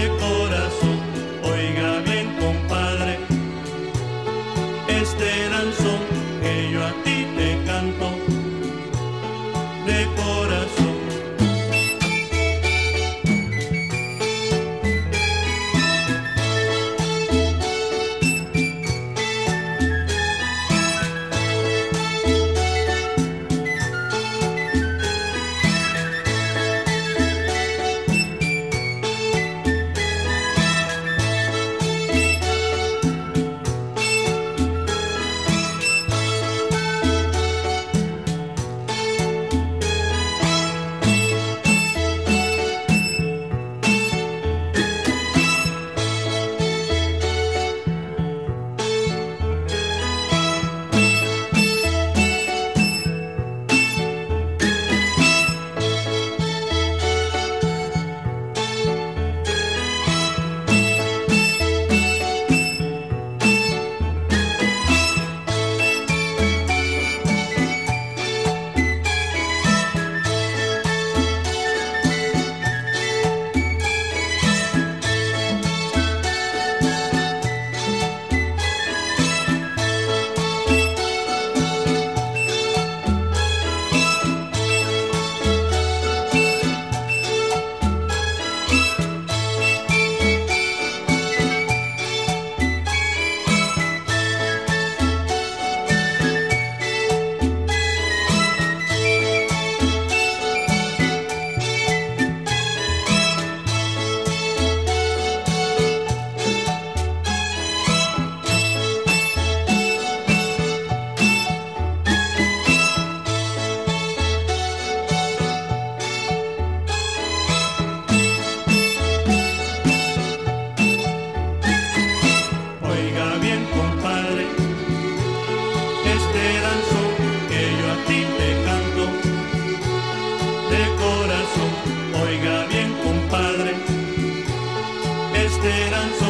Oh. esperanza.